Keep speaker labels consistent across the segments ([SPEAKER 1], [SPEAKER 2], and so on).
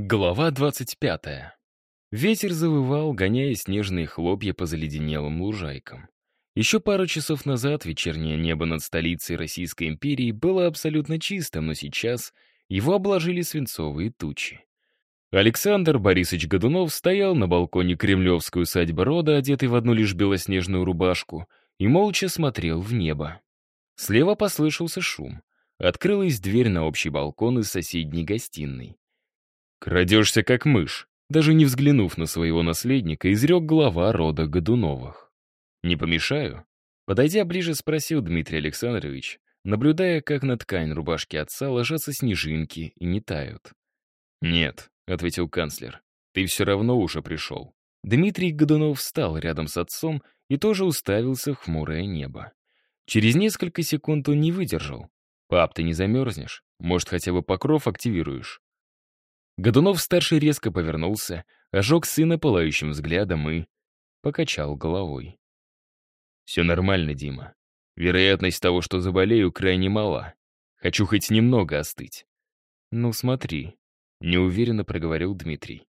[SPEAKER 1] Глава 25. Ветер завывал, гоняя снежные хлопья по заледенелым лужайкам. Еще пару часов назад вечернее небо над столицей Российской империи было абсолютно чистым, но сейчас его обложили свинцовые тучи. Александр Борисович Годунов стоял на балконе кремлевской усадьбы рода, одетый в одну лишь белоснежную рубашку, и молча смотрел в небо. Слева послышался шум. Открылась дверь на общий балкон из соседней гостиной. «Крадешься, как мышь», даже не взглянув на своего наследника, изрек глава рода Годуновых. «Не помешаю?» Подойдя ближе, спросил Дмитрий Александрович, наблюдая, как на ткань рубашки отца ложатся снежинки и не тают. «Нет», — ответил канцлер, — «ты все равно уже пришел». Дмитрий Годунов встал рядом с отцом и тоже уставился в хмурое небо. Через несколько секунд он не выдержал. «Пап, ты не замерзнешь? Может, хотя бы покров активируешь?» Годунов-старший резко повернулся, ожег сына пылающим взглядом и... покачал головой. «Все нормально, Дима. Вероятность того, что заболею, крайне мала. Хочу хоть немного остыть». «Ну, смотри», — неуверенно проговорил Дмитрий.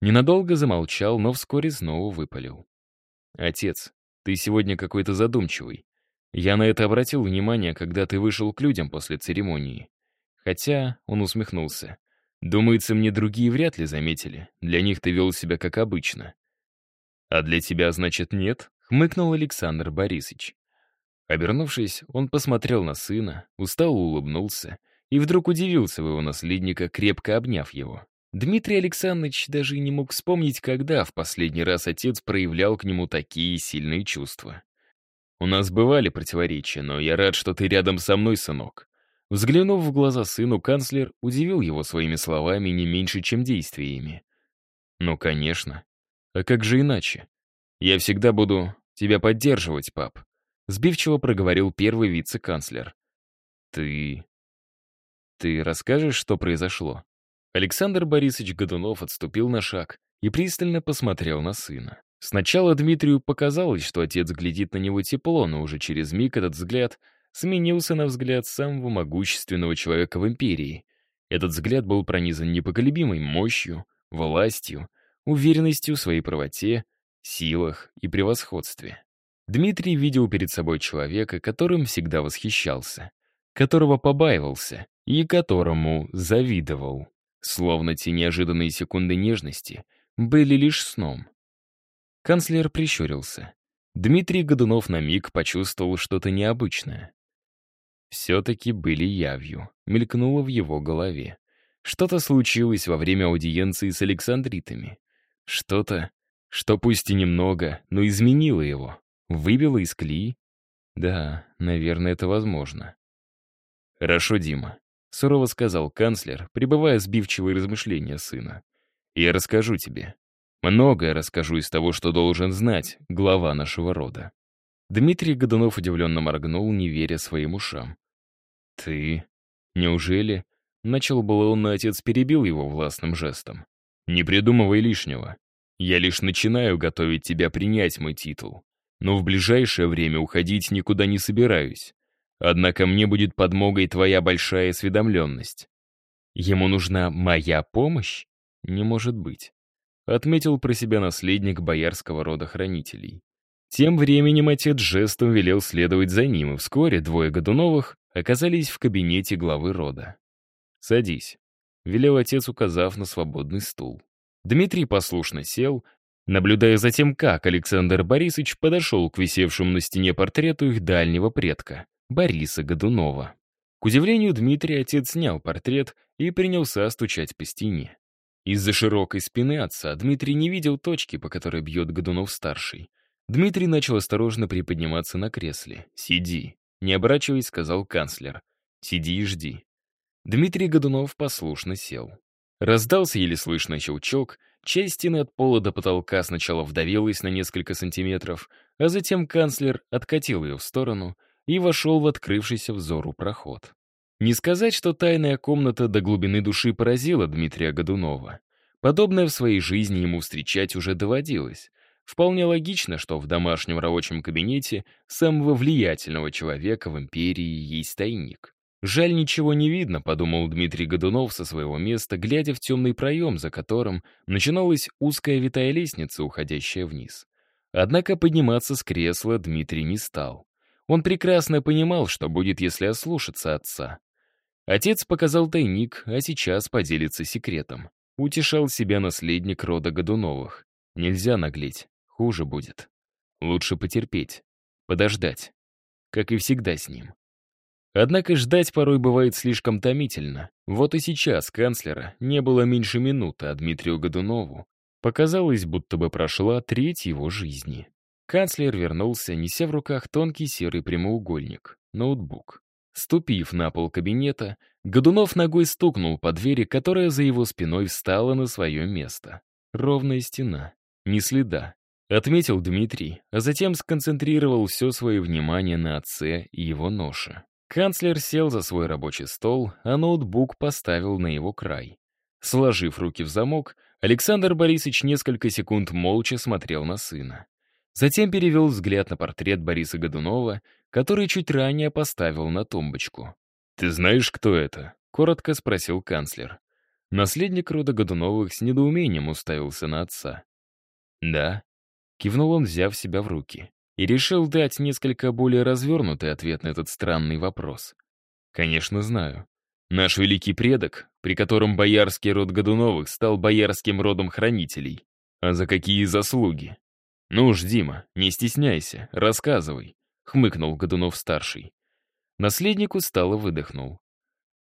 [SPEAKER 1] Ненадолго замолчал, но вскоре снова выпалил. «Отец, ты сегодня какой-то задумчивый. Я на это обратил внимание, когда ты вышел к людям после церемонии. Хотя, он усмехнулся, Думается, мне другие вряд ли заметили. Для них ты вел себя как обычно. А для тебя, значит, нет? Хмыкнул Александр Борисович. Обернувшись, он посмотрел на сына, устало улыбнулся и вдруг удивился в его наследника, крепко обняв его. Дмитрий Александрович даже не мог вспомнить, когда в последний раз отец проявлял к нему такие сильные чувства. «У нас бывали противоречия, но я рад, что ты рядом со мной, сынок. Взглянув в глаза сыну, канцлер удивил его своими словами не меньше, чем действиями. «Ну, конечно. А как же иначе? Я всегда буду тебя поддерживать, пап», сбивчиво проговорил первый вице-канцлер. «Ты... ты расскажешь, что произошло?» Александр Борисович Годунов отступил на шаг и пристально посмотрел на сына. Сначала Дмитрию показалось, что отец глядит на него тепло, но уже через миг этот взгляд — сменился на взгляд самого могущественного человека в империи. Этот взгляд был пронизан непоколебимой мощью, властью, уверенностью в своей правоте, силах и превосходстве. Дмитрий видел перед собой человека, которым всегда восхищался, которого побаивался и которому завидовал. Словно те неожиданные секунды нежности были лишь сном. Канцлер прищурился. Дмитрий Годунов на миг почувствовал что-то необычное все-таки были явью, мелькнуло в его голове. Что-то случилось во время аудиенции с Александритами. Что-то, что пусть и немного, но изменило его. Выбило из колеи? Да, наверное, это возможно. «Хорошо, Дима», — сурово сказал канцлер, пребывая сбивчивые размышления сына. «Я расскажу тебе. Многое расскажу из того, что должен знать глава нашего рода». Дмитрий Годунов удивленно моргнул, не веря своим ушам. «Ты? Неужели?» Начал было он, но отец перебил его властным жестом. «Не придумывай лишнего. Я лишь начинаю готовить тебя принять мой титул. Но в ближайшее время уходить никуда не собираюсь. Однако мне будет подмогой твоя большая осведомленность. Ему нужна моя помощь? Не может быть. Отметил про себя наследник боярского рода хранителей. Тем временем отец жестом велел следовать за ним, и вскоре двое Годуновых оказались в кабинете главы рода. «Садись», — велел отец, указав на свободный стул. Дмитрий послушно сел, наблюдая за тем, как Александр Борисович подошел к висевшему на стене портрету их дальнего предка, Бориса Годунова. К удивлению Дмитрия, отец снял портрет и принялся стучать по стене. Из-за широкой спины отца Дмитрий не видел точки, по которой бьет Годунов-старший. Дмитрий начал осторожно приподниматься на кресле. «Сиди», — не оборачиваясь, сказал канцлер. «Сиди и жди». Дмитрий Годунов послушно сел. Раздался еле слышно щелчок, часть стены от пола до потолка сначала вдавилась на несколько сантиметров, а затем канцлер откатил ее в сторону и вошел в открывшийся взору проход. Не сказать, что тайная комната до глубины души поразила Дмитрия Годунова. Подобное в своей жизни ему встречать уже доводилось. Вполне логично, что в домашнем рабочем кабинете самого влиятельного человека в империи есть тайник. Жаль, ничего не видно, подумал Дмитрий Годунов со своего места, глядя в темный проем, за которым начиналась узкая витая лестница, уходящая вниз. Однако подниматься с кресла Дмитрий не стал. Он прекрасно понимал, что будет, если ослушаться отца. Отец показал тайник, а сейчас поделится секретом. Утешал себя наследник рода Годуновых. Нельзя наглеть, хуже будет. Лучше потерпеть, подождать, как и всегда с ним. Однако ждать порой бывает слишком томительно. Вот и сейчас канцлера не было меньше минуты, а Дмитрию Годунову показалось, будто бы прошла треть его жизни. Канцлер вернулся, неся в руках тонкий серый прямоугольник, ноутбук. Ступив на пол кабинета, Годунов ногой стукнул по двери, которая за его спиной встала на свое место. Ровная стена, ни следа. Отметил Дмитрий, а затем сконцентрировал все свое внимание на отце и его ноше. Канцлер сел за свой рабочий стол, а ноутбук поставил на его край. Сложив руки в замок, Александр Борисович несколько секунд молча смотрел на сына. Затем перевел взгляд на портрет Бориса Годунова, который чуть ранее поставил на тумбочку. «Ты знаешь, кто это?» — коротко спросил канцлер. Наследник рода Годуновых с недоумением уставился на отца. «Да», — кивнул он, взяв себя в руки и решил дать несколько более развернутый ответ на этот странный вопрос. Конечно, знаю. Наш великий предок, при котором боярский род Годуновых стал боярским родом хранителей. А за какие заслуги? Ну уж, Дима, не стесняйся, рассказывай, хмыкнул Годунов-старший. Наследник устало выдохнул.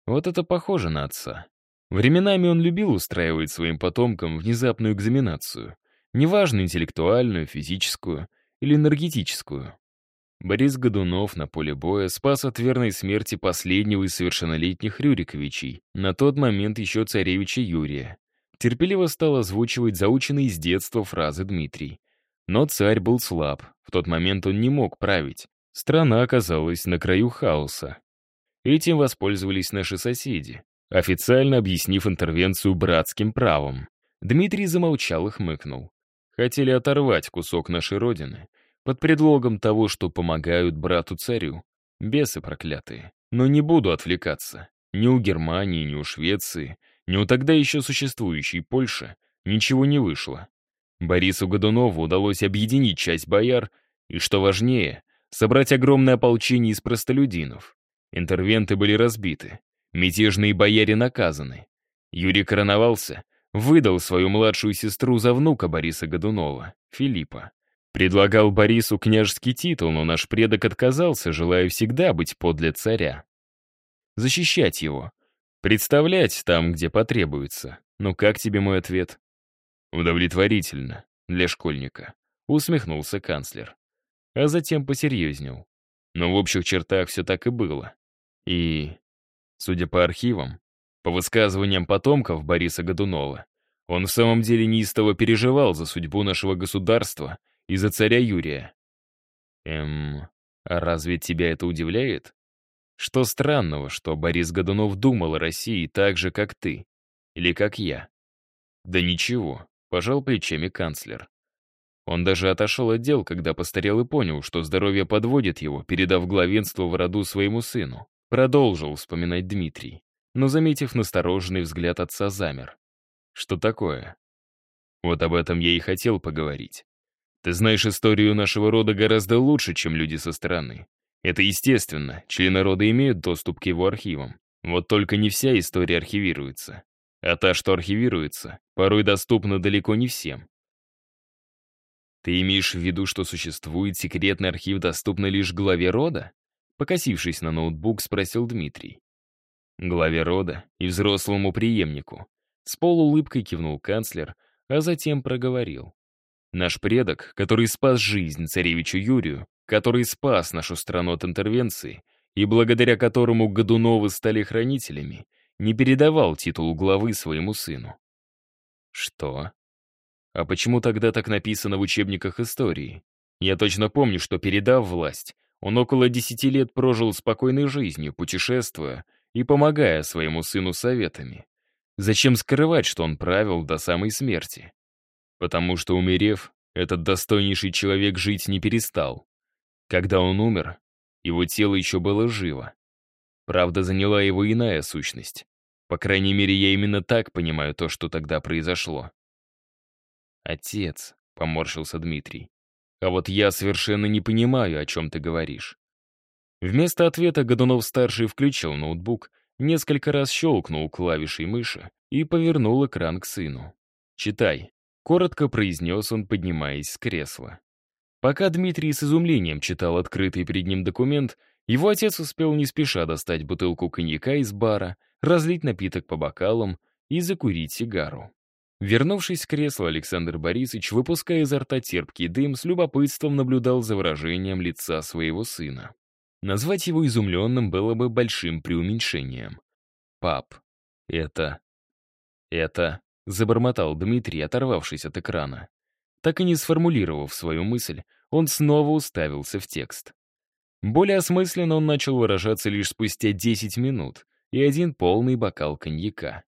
[SPEAKER 1] Вот это похоже на отца. Временами он любил устраивать своим потомкам внезапную экзаменацию. Неважно, интеллектуальную, физическую или энергетическую. Борис Годунов на поле боя спас от верной смерти последнего из совершеннолетних Рюриковичей, на тот момент еще царевича Юрия. Терпеливо стал озвучивать заученные с детства фразы Дмитрий. Но царь был слаб, в тот момент он не мог править. Страна оказалась на краю хаоса. Этим воспользовались наши соседи, официально объяснив интервенцию братским правом. Дмитрий замолчал и хмыкнул. Хотели оторвать кусок нашей родины под предлогом того, что помогают брату-царю. Бесы проклятые. Но не буду отвлекаться. Ни у Германии, ни у Швеции, ни у тогда еще существующей Польши ничего не вышло. Борису Годунову удалось объединить часть бояр и, что важнее, собрать огромное ополчение из простолюдинов. Интервенты были разбиты, мятежные бояре наказаны. Юрий короновался — выдал свою младшую сестру за внука Бориса Годунова, Филиппа. Предлагал Борису княжеский титул, но наш предок отказался, желая всегда быть подле царя. Защищать его. Представлять там, где потребуется. Ну как тебе мой ответ? Удовлетворительно. Для школьника. Усмехнулся канцлер. А затем посерьезнел. Но в общих чертах все так и было. И, судя по архивам, по высказываниям потомков Бориса Годунова, он в самом деле неистово переживал за судьбу нашего государства и за царя Юрия. Эм, а разве тебя это удивляет? Что странного, что Борис Годунов думал о России так же, как ты? Или как я? Да ничего, пожал плечами канцлер. Он даже отошел от дел, когда постарел и понял, что здоровье подводит его, передав главенство в роду своему сыну. Продолжил вспоминать Дмитрий но, заметив настороженный взгляд отца, замер. «Что такое?» «Вот об этом я и хотел поговорить. Ты знаешь историю нашего рода гораздо лучше, чем люди со стороны. Это естественно, члены рода имеют доступ к его архивам. Вот только не вся история архивируется. А та, что архивируется, порой доступна далеко не всем. Ты имеешь в виду, что существует секретный архив, доступный лишь главе рода? Покосившись на ноутбук, спросил Дмитрий главе рода и взрослому преемнику. С полуулыбкой кивнул канцлер, а затем проговорил. Наш предок, который спас жизнь царевичу Юрию, который спас нашу страну от интервенции и благодаря которому Годуновы стали хранителями, не передавал титул главы своему сыну. Что? А почему тогда так написано в учебниках истории? Я точно помню, что, передав власть, он около десяти лет прожил спокойной жизнью, путешествуя, и помогая своему сыну советами. Зачем скрывать, что он правил до самой смерти? Потому что, умерев, этот достойнейший человек жить не перестал. Когда он умер, его тело еще было живо. Правда, заняла его иная сущность. По крайней мере, я именно так понимаю то, что тогда произошло. «Отец», — поморщился Дмитрий, — «а вот я совершенно не понимаю, о чем ты говоришь». Вместо ответа Годунов-старший включил ноутбук, несколько раз щелкнул клавишей мыши и повернул экран к сыну. «Читай», — коротко произнес он, поднимаясь с кресла. Пока Дмитрий с изумлением читал открытый перед ним документ, его отец успел не спеша достать бутылку коньяка из бара, разлить напиток по бокалам и закурить сигару. Вернувшись в кресло, Александр Борисович, выпуская изо рта терпкий дым, с любопытством наблюдал за выражением лица своего сына. Назвать его изумленным было бы большим преуменьшением. «Пап, это... это...» — забормотал Дмитрий, оторвавшись от экрана. Так и не сформулировав свою мысль, он снова уставился в текст. Более осмысленно он начал выражаться лишь спустя 10 минут и один полный бокал коньяка.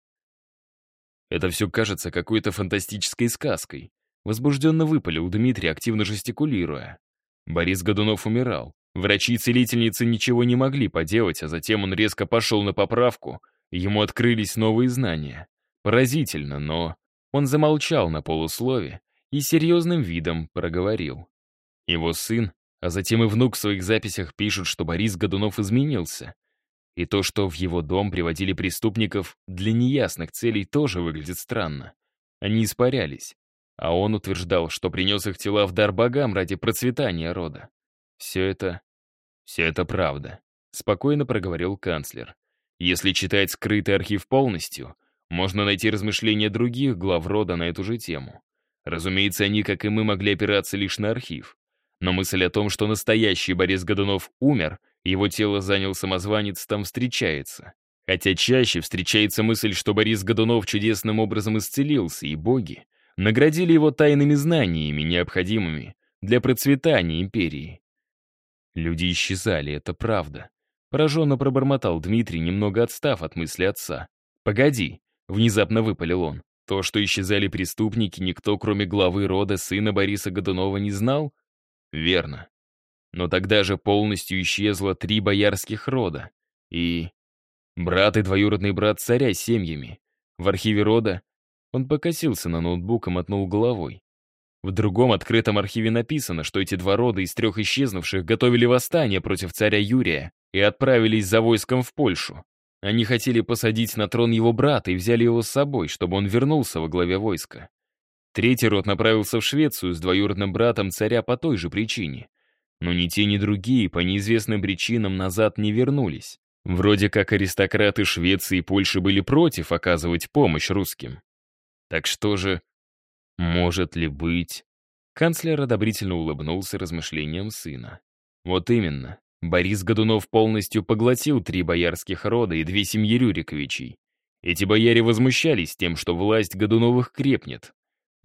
[SPEAKER 1] «Это все кажется какой-то фантастической сказкой», возбужденно выпалил Дмитрий, активно жестикулируя. Борис Годунов умирал. Врачи и целительницы ничего не могли поделать, а затем он резко пошел на поправку, ему открылись новые знания. Поразительно, но... Он замолчал на полуслове и серьезным видом проговорил. Его сын, а затем и внук в своих записях пишут, что Борис Годунов изменился. И то, что в его дом приводили преступников для неясных целей, тоже выглядит странно. Они испарялись, а он утверждал, что принес их тела в дар богам ради процветания рода. Все это... все это правда, спокойно проговорил канцлер. Если читать скрытый архив полностью, можно найти размышления других глав рода на эту же тему. Разумеется, они, как и мы, могли опираться лишь на архив. Но мысль о том, что настоящий Борис Годунов умер, его тело занял самозванец, там встречается. Хотя чаще встречается мысль, что Борис Годунов чудесным образом исцелился, и боги наградили его тайными знаниями, необходимыми для процветания империи. Люди исчезали, это правда. Пораженно пробормотал Дмитрий, немного отстав от мысли отца. «Погоди», — внезапно выпалил он. «То, что исчезали преступники, никто, кроме главы рода сына Бориса Годунова, не знал?» «Верно. Но тогда же полностью исчезло три боярских рода. И... брат и двоюродный брат царя с семьями. В архиве рода он покосился на ноутбук и мотнул головой. В другом открытом архиве написано, что эти два рода из трех исчезнувших готовили восстание против царя Юрия и отправились за войском в Польшу. Они хотели посадить на трон его брата и взяли его с собой, чтобы он вернулся во главе войска. Третий род направился в Швецию с двоюродным братом царя по той же причине. Но ни те, ни другие по неизвестным причинам назад не вернулись. Вроде как аристократы Швеции и Польши были против оказывать помощь русским. Так что же может ли быть? Канцлер одобрительно улыбнулся размышлениям сына. Вот именно. Борис Годунов полностью поглотил три боярских рода и две семьи Рюриковичей. Эти бояре возмущались тем, что власть Годуновых крепнет.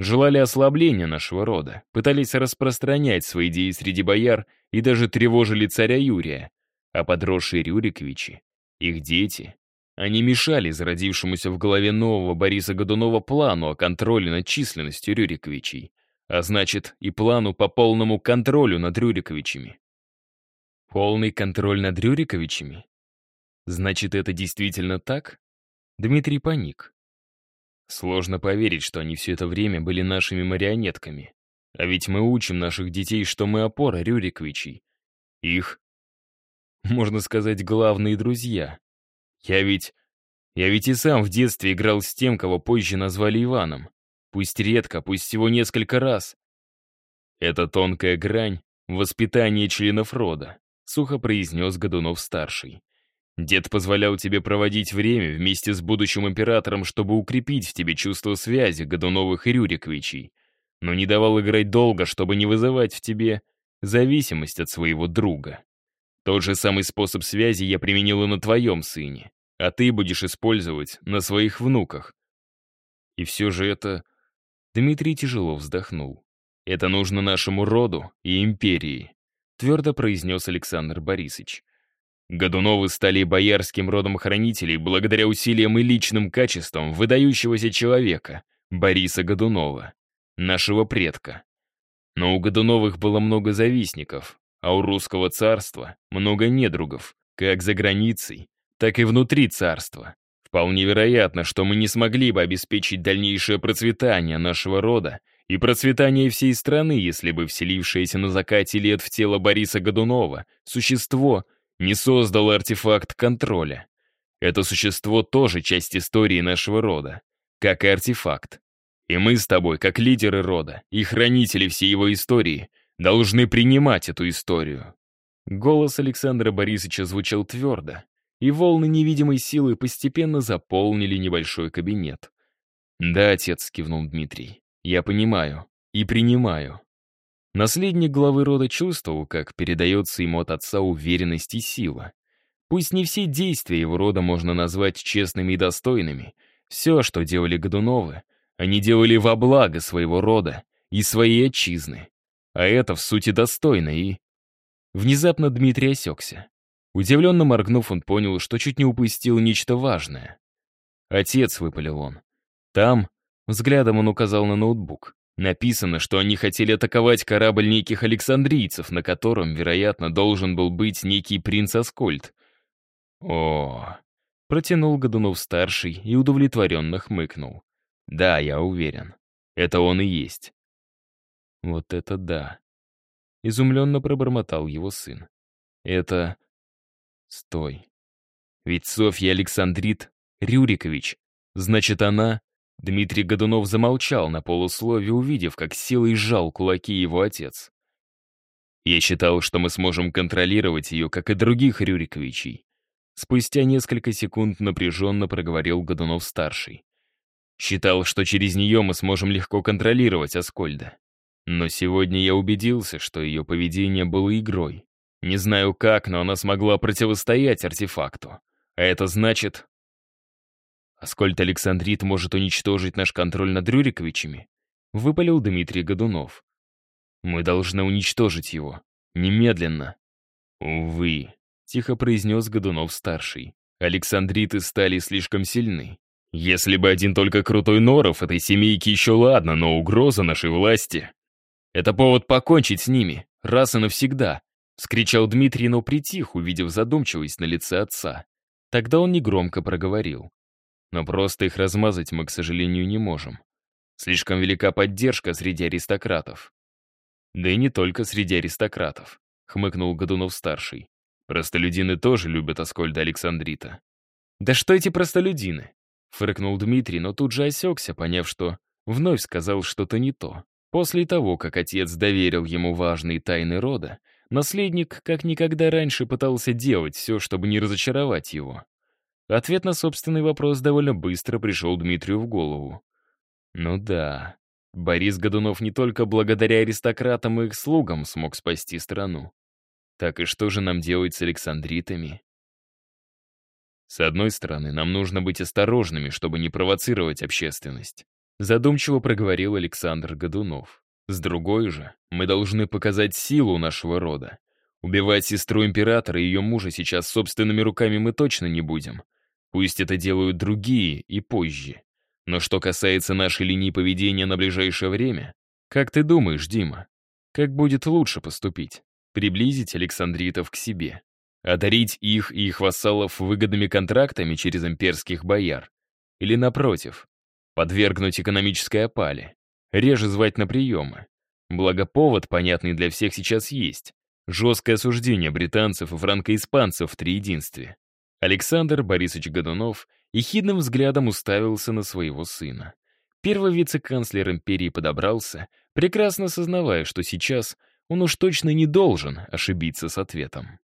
[SPEAKER 1] Желали ослабления нашего рода, пытались распространять свои идеи среди бояр и даже тревожили царя Юрия. А подросшие Рюриковичи, их дети, они мешали зародившемуся в голове нового Бориса Годунова плану о контроле над численностью Рюриковичей, а значит и плану по полному контролю над Рюриковичами. Полный контроль над Рюриковичами? Значит, это действительно так? Дмитрий паник. Сложно поверить, что они все это время были нашими марионетками. А ведь мы учим наших детей, что мы опора Рюриковичей. Их, можно сказать, главные друзья. Я ведь... Я ведь и сам в детстве играл с тем, кого позже назвали Иваном. Пусть редко, пусть всего несколько раз. Это тонкая грань воспитания членов рода, сухо произнес Годунов-старший. Дед позволял тебе проводить время вместе с будущим императором, чтобы укрепить в тебе чувство связи Годуновых и Рюриковичей, но не давал играть долго, чтобы не вызывать в тебе зависимость от своего друга. Тот же самый способ связи я применил и на твоем сыне, а ты будешь использовать на своих внуках. И все же это... Дмитрий тяжело вздохнул. Это нужно нашему роду и империи, твердо произнес Александр Борисович. Годуновы стали боярским родом хранителей благодаря усилиям и личным качествам выдающегося человека, Бориса Годунова, нашего предка. Но у Годуновых было много завистников, а у русского царства много недругов, как за границей, так и внутри царства. Вполне вероятно, что мы не смогли бы обеспечить дальнейшее процветание нашего рода и процветание всей страны, если бы вселившееся на закате лет в тело Бориса Годунова существо не создало артефакт контроля. Это существо тоже часть истории нашего рода, как и артефакт. И мы с тобой, как лидеры рода и хранители всей его истории, должны принимать эту историю. Голос Александра Борисовича звучал твердо, и волны невидимой силы постепенно заполнили небольшой кабинет. «Да, отец», — кивнул Дмитрий, — «я понимаю и принимаю». Наследник главы рода чувствовал, как передается ему от отца уверенность и сила. Пусть не все действия его рода можно назвать честными и достойными, все, что делали Годуновы, они делали во благо своего рода и своей отчизны. А это в сути достойно и... Внезапно Дмитрий осекся. Удивленно моргнув, он понял, что чуть не упустил нечто важное. «Отец», — выпалил он. «Там...» — взглядом он указал на ноутбук. Написано, что они хотели атаковать корабль неких александрийцев, на котором, вероятно, должен был быть некий принц Аскольд. О, протянул Годунов-старший и удовлетворенно хмыкнул. Да, я уверен. Это он и есть. Вот это да. Изумленно пробормотал его сын. Это... Стой. Ведь Софья Александрит Рюрикович. Значит, она... Дмитрий Годунов замолчал на полуслове, увидев, как силой сжал кулаки его отец. Я считал, что мы сможем контролировать ее, как и других Рюриковичей. Спустя несколько секунд напряженно проговорил Годунов-старший. Считал, что через нее мы сможем легко контролировать Аскольда. Но сегодня я убедился, что ее поведение было игрой. Не знаю как, но она смогла противостоять артефакту. А это значит... Аскольд Александрит может уничтожить наш контроль над Рюриковичами? Выпалил Дмитрий Годунов. Мы должны уничтожить его. Немедленно. Увы, тихо произнес Годунов-старший. Александриты стали слишком сильны. Если бы один только крутой Норов этой семейки еще ладно, но угроза нашей власти... Это повод покончить с ними, раз и навсегда, — вскричал Дмитрий, но притих, увидев задумчивость на лице отца. Тогда он негромко проговорил. Но просто их размазать мы, к сожалению, не можем. Слишком велика поддержка среди аристократов. Да и не только среди аристократов, — хмыкнул Годунов-старший. Простолюдины тоже любят Аскольда Александрита. «Да что эти простолюдины?» — фыркнул Дмитрий, но тут же осекся, поняв, что вновь сказал что-то не то. После того, как отец доверил ему важные тайны рода, наследник как никогда раньше пытался делать все, чтобы не разочаровать его. Ответ на собственный вопрос довольно быстро пришел Дмитрию в голову. Ну да, Борис Годунов не только благодаря аристократам и их слугам смог спасти страну. Так и что же нам делать с Александритами? С одной стороны, нам нужно быть осторожными, чтобы не провоцировать общественность. Задумчиво проговорил Александр Годунов. С другой же, мы должны показать силу нашего рода. Убивать сестру императора и ее мужа сейчас собственными руками мы точно не будем. Пусть это делают другие и позже. Но что касается нашей линии поведения на ближайшее время, как ты думаешь, Дима, как будет лучше поступить? приблизить Александритов к себе, одарить их и их вассалов выгодными контрактами через имперских бояр, или, напротив, подвергнуть экономической опале, реже звать на приемы. Благо повод, понятный для всех, сейчас есть. Жесткое осуждение британцев и франко-испанцев в триединстве. Александр Борисович Годунов ехидным взглядом уставился на своего сына. Первый вице-канцлер империи подобрался, прекрасно сознавая, что сейчас он уж точно не должен ошибиться с ответом.